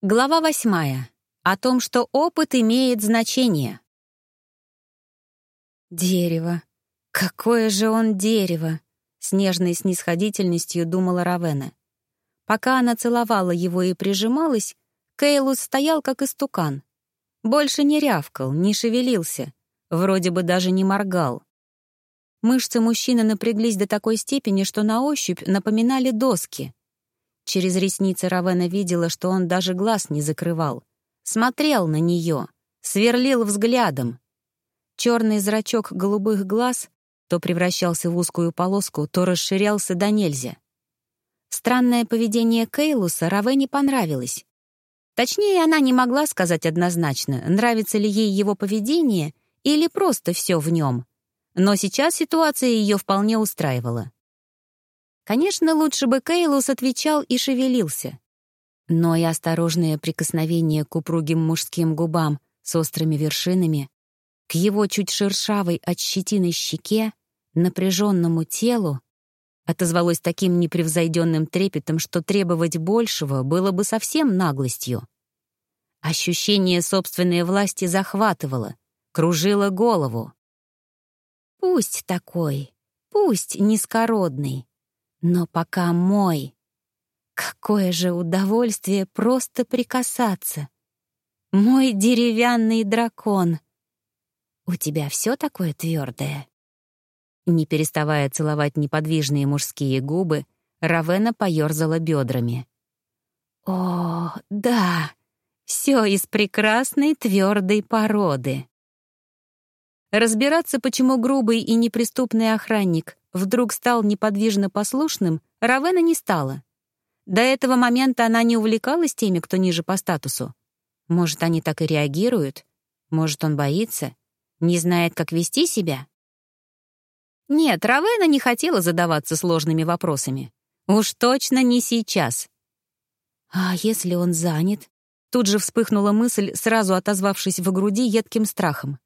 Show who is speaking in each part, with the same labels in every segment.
Speaker 1: Глава восьмая. О том, что опыт имеет значение. Дерево. Какое же он дерево! С нежной снисходительностью думала Равена. Пока она целовала его и прижималась, Кейлус стоял как истукан. Больше не рявкал, не шевелился, вроде бы даже не моргал. Мышцы мужчины напряглись до такой степени, что на ощупь напоминали доски — Через ресницы Равена видела, что он даже глаз не закрывал. Смотрел на нее, сверлил взглядом. Черный зрачок голубых глаз то превращался в узкую полоску, то расширялся до нельзя. Странное поведение Кейлуса Равене понравилось. Точнее, она не могла сказать однозначно, нравится ли ей его поведение или просто все в нем. Но сейчас ситуация ее вполне устраивала. Конечно, лучше бы Кейлус отвечал и шевелился. Но и осторожное прикосновение к упругим мужским губам с острыми вершинами, к его чуть шершавой от щетины щеке, напряженному телу, отозвалось таким непревзойденным трепетом, что требовать большего было бы совсем наглостью. Ощущение собственной власти захватывало, кружило голову. Пусть такой, пусть низкородный, но пока мой. Какое же удовольствие просто прикасаться. Мой деревянный дракон. У тебя все такое твердое. Не переставая целовать неподвижные мужские губы, Равена поерзала бедрами. О, да, все из прекрасной твердой породы. Разбираться, почему грубый и неприступный охранник вдруг стал неподвижно послушным, Равена не стала. До этого момента она не увлекалась теми, кто ниже по статусу. Может, они так и реагируют? Может, он боится? Не знает, как вести себя? Нет, Равена не хотела задаваться сложными вопросами. Уж точно не сейчас. А если он занят? Тут же вспыхнула мысль, сразу отозвавшись в груди едким страхом.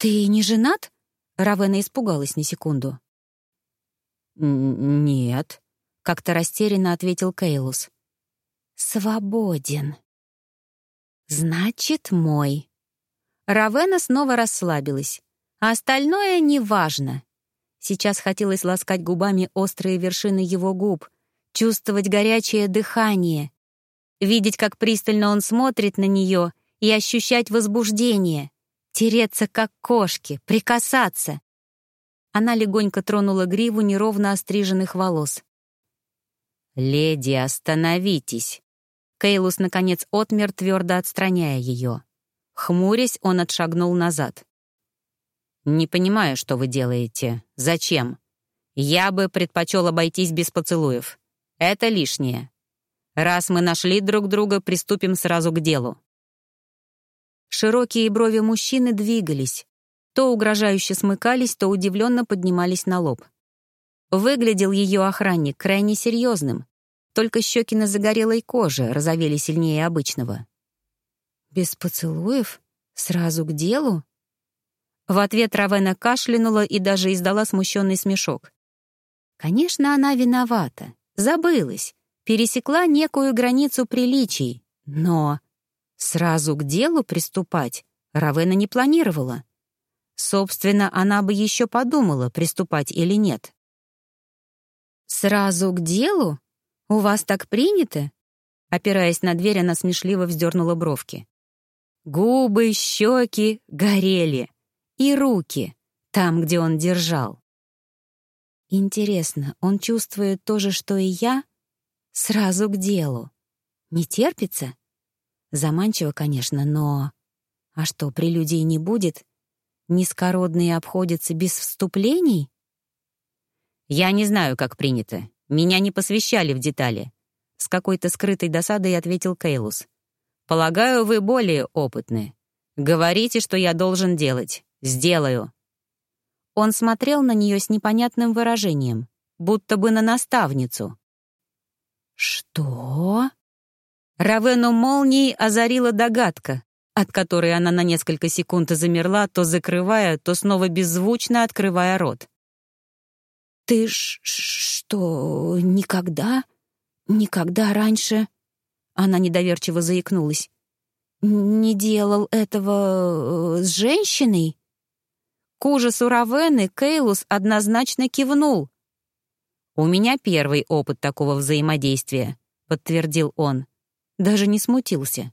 Speaker 1: «Ты не женат?» Равена испугалась на секунду.
Speaker 2: «Нет», — как-то растерянно ответил Кейлус.
Speaker 1: «Свободен». «Значит, мой». Равена снова расслабилась, а остальное неважно. Сейчас хотелось ласкать губами острые вершины его губ, чувствовать горячее дыхание, видеть, как пристально он смотрит на нее и ощущать возбуждение. Тереться, как кошки, прикасаться. Она легонько тронула гриву неровно остриженных волос.
Speaker 2: «Леди, остановитесь!»
Speaker 1: Кейлус, наконец, отмер, твердо отстраняя ее. Хмурясь, он отшагнул назад.
Speaker 2: «Не понимаю, что вы делаете. Зачем? Я бы предпочел обойтись без поцелуев. Это лишнее. Раз мы нашли друг друга, приступим сразу к делу.
Speaker 1: Широкие брови мужчины двигались. То угрожающе смыкались, то удивленно поднимались на лоб. Выглядел ее охранник крайне серьезным. Только щеки на загорелой коже розовели сильнее обычного. «Без поцелуев? Сразу к делу?» В ответ Равена кашлянула и даже издала смущенный смешок. Конечно, она виновата, забылась, пересекла некую границу приличий, но Сразу к делу приступать Равена не планировала. Собственно, она бы еще подумала, приступать или нет. «Сразу к делу? У вас так принято?» Опираясь на дверь, она смешливо вздернула бровки. Губы, щеки горели. И руки, там, где он держал. Интересно, он чувствует то же, что и я? Сразу к делу. Не терпится? Заманчиво, конечно, но... А что, прелюдий не будет? Низкородные обходятся без вступлений?
Speaker 2: Я не знаю, как принято. Меня не посвящали в детали. С какой-то скрытой досадой ответил Кейлус. Полагаю, вы более опытны. Говорите, что я должен делать. Сделаю.
Speaker 1: Он смотрел на нее с непонятным выражением, будто бы на наставницу. «Что?» Равену молнией озарила догадка, от которой она на несколько секунд замерла, то закрывая, то снова беззвучно открывая рот. «Ты ж что, никогда, никогда раньше...» Она недоверчиво заикнулась. «Не делал этого э, с женщиной?» К ужасу Равены Кейлус однозначно кивнул. «У меня первый опыт такого взаимодействия», — подтвердил он. Даже не смутился.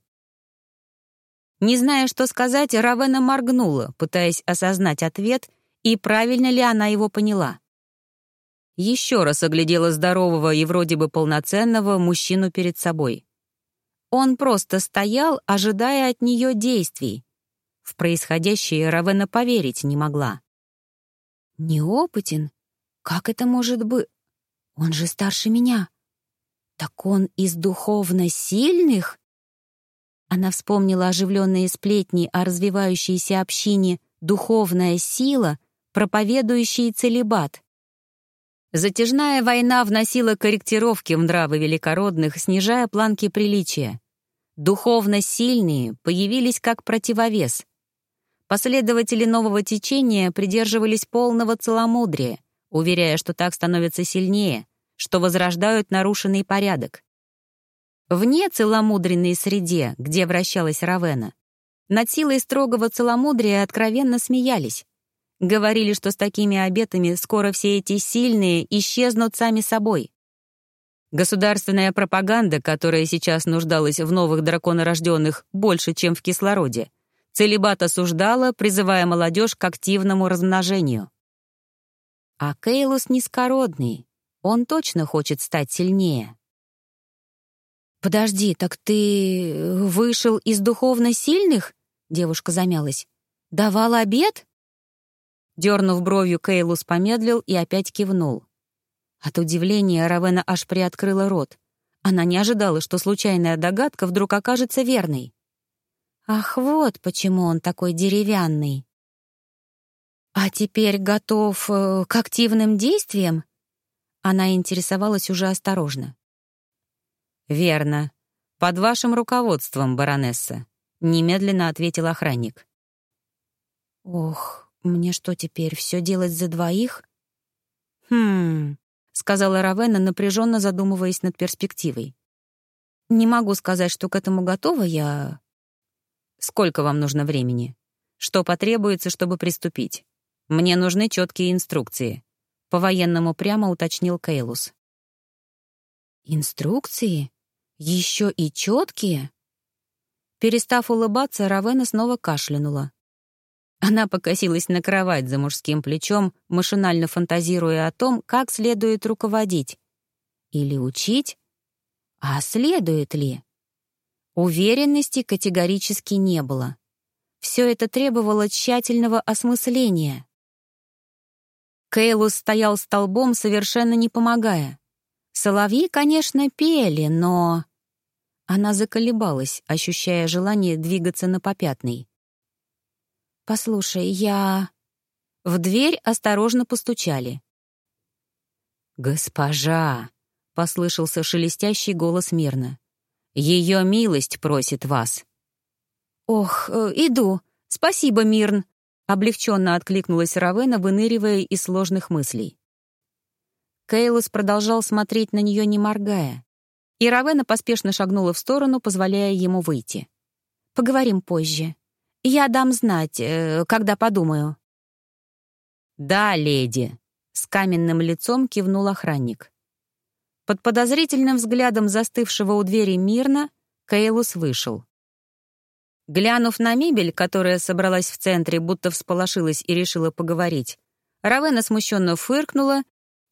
Speaker 1: Не зная, что сказать, Равена моргнула, пытаясь осознать ответ и правильно ли она его поняла. Еще раз оглядела здорового и вроде бы полноценного мужчину перед собой. Он просто стоял, ожидая от нее действий, в происходящее Равена поверить не могла. «Неопытен? Как это может быть? Он же старше меня. Так он из духовно сильных?» Она вспомнила оживленные сплетни о развивающейся общине «Духовная сила», проповедующий целебат. Затяжная война вносила корректировки в нравы великородных, снижая планки приличия. Духовно сильные появились как противовес, Последователи нового течения придерживались полного целомудрия, уверяя, что так становятся сильнее, что возрождают нарушенный порядок. Вне целомудренной среде, где вращалась Равена, над силой строгого целомудрия откровенно смеялись. Говорили, что с такими обетами скоро все эти сильные исчезнут сами собой. Государственная пропаганда, которая сейчас нуждалась в новых драконорожденных больше, чем в кислороде, Целебат осуждала, призывая молодежь к активному размножению. А Кейлус низкородный. Он точно хочет стать сильнее. «Подожди, так ты вышел из духовно сильных?» Девушка замялась. «Давал обед?» Дернув бровью, Кейлус помедлил и опять кивнул. От удивления Равена аж приоткрыла рот. Она не ожидала, что случайная догадка вдруг окажется верной. Ах, вот почему он такой деревянный. А теперь готов э, к активным действиям? Она интересовалась уже осторожно. Верно. Под вашим руководством, баронесса, немедленно ответил охранник. Ох, мне что теперь, все делать за двоих? Хм, сказала Равена, напряженно задумываясь над перспективой. Не могу сказать, что к этому готова я, Сколько вам нужно времени? Что потребуется, чтобы приступить? Мне нужны четкие инструкции. По-военному прямо уточнил Кейлус. Инструкции? Еще и четкие? Перестав улыбаться, Равена снова кашлянула. Она покосилась на кровать за мужским плечом, машинально фантазируя о том, как следует руководить. Или учить? А следует ли? Уверенности категорически не было. Все это требовало тщательного осмысления. Кейлус стоял столбом, совершенно не помогая. Соловьи, конечно, пели, но... Она заколебалась, ощущая желание двигаться на попятный. «Послушай, я...» В дверь осторожно постучали. «Госпожа!» — послышался шелестящий голос мирно. Ее милость просит вас». «Ох, э, иду. Спасибо, Мирн», — облегченно откликнулась Равена, выныривая из сложных мыслей. Кейлус продолжал смотреть на нее, не моргая, и Равена поспешно шагнула в сторону, позволяя ему выйти. «Поговорим позже. Я дам знать, э, когда подумаю». «Да, леди», — с каменным лицом кивнул охранник. Под подозрительным взглядом застывшего у двери мирно, Кейлус вышел. Глянув на мебель, которая собралась в центре, будто всполошилась и решила поговорить, Равена смущенно фыркнула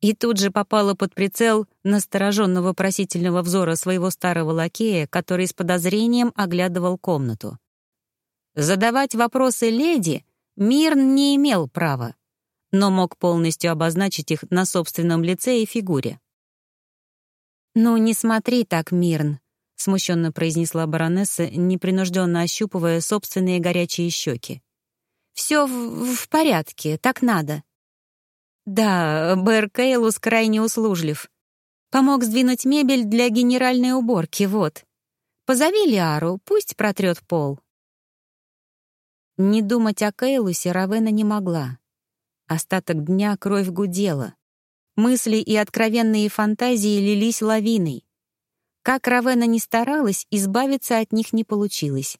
Speaker 1: и тут же попала под прицел настороженного просительного взора своего старого лакея, который с подозрением оглядывал комнату. Задавать вопросы леди Мирн не имел права, но мог полностью обозначить их на собственном лице и фигуре. «Ну, не смотри так, Мирн», — смущенно произнесла баронесса, непринужденно ощупывая собственные горячие щеки. «Все в, в порядке, так надо». «Да, Бэр Кейлус крайне услужлив. Помог сдвинуть мебель для генеральной уборки, вот. Позови Лиару, пусть протрет пол». Не думать о Кейлусе Равена не могла. Остаток дня кровь гудела. Мысли и откровенные фантазии лились лавиной. Как Равена не старалась, избавиться от них не получилось.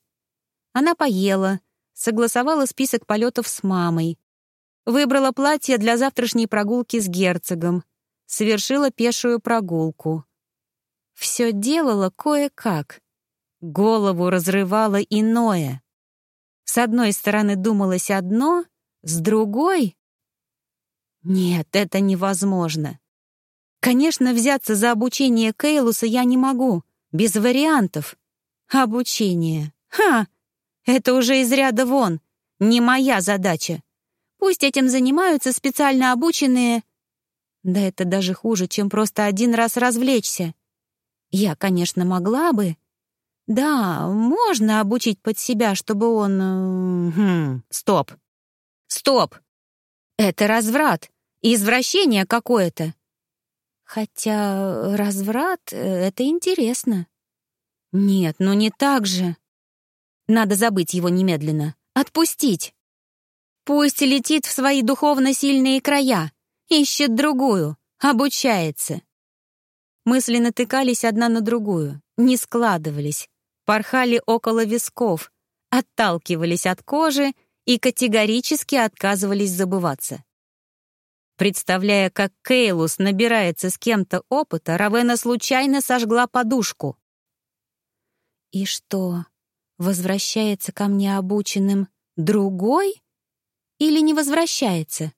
Speaker 1: Она поела, согласовала список полетов с мамой, выбрала платье для завтрашней прогулки с герцогом, совершила пешую прогулку. Все делала кое-как. Голову разрывало иное. С одной стороны думалось одно, с другой... Нет, это невозможно. Конечно, взяться за обучение Кейлуса я не могу, без вариантов. Обучение. Ха! Это уже из ряда вон. Не моя задача. Пусть этим занимаются специально обученные... Да это даже хуже, чем просто один раз развлечься. Я, конечно, могла бы. Да, можно обучить под себя, чтобы он... Э, хм, стоп. Стоп! Это разврат, извращение какое-то. Хотя разврат — это интересно. Нет, ну не так же. Надо забыть его немедленно. Отпустить. Пусть летит в свои духовно сильные края, ищет другую, обучается. Мысли натыкались одна на другую, не складывались, порхали около висков, отталкивались от кожи и категорически отказывались забываться. Представляя, как Кейлус набирается с кем-то опыта, Равена случайно сожгла подушку. «И что, возвращается ко мне обученным другой? Или не возвращается?»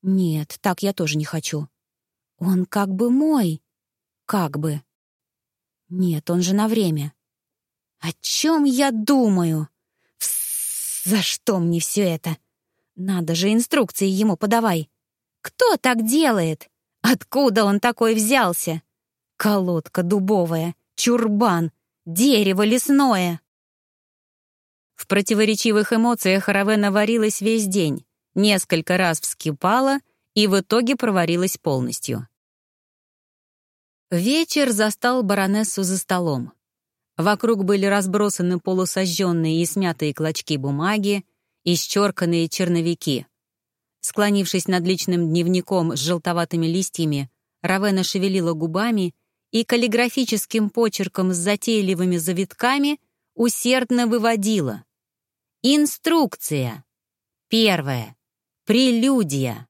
Speaker 1: «Нет, так я тоже не хочу. Он как бы мой. Как бы. Нет, он же на время. О чем я думаю? За что мне все это? Надо же инструкции ему подавай. Кто так делает? Откуда он такой взялся? Колодка дубовая, чурбан, дерево лесное. В противоречивых эмоциях Равена варилась весь день, несколько раз вскипала и в итоге проварилась полностью. Вечер застал баронессу за столом. Вокруг были разбросаны полусожженные и смятые клочки бумаги, исчерканные черновики. Склонившись над личным дневником с желтоватыми листьями, Равена шевелила губами и каллиграфическим почерком с затейливыми завитками усердно выводила. Инструкция. Первое. Прелюдия.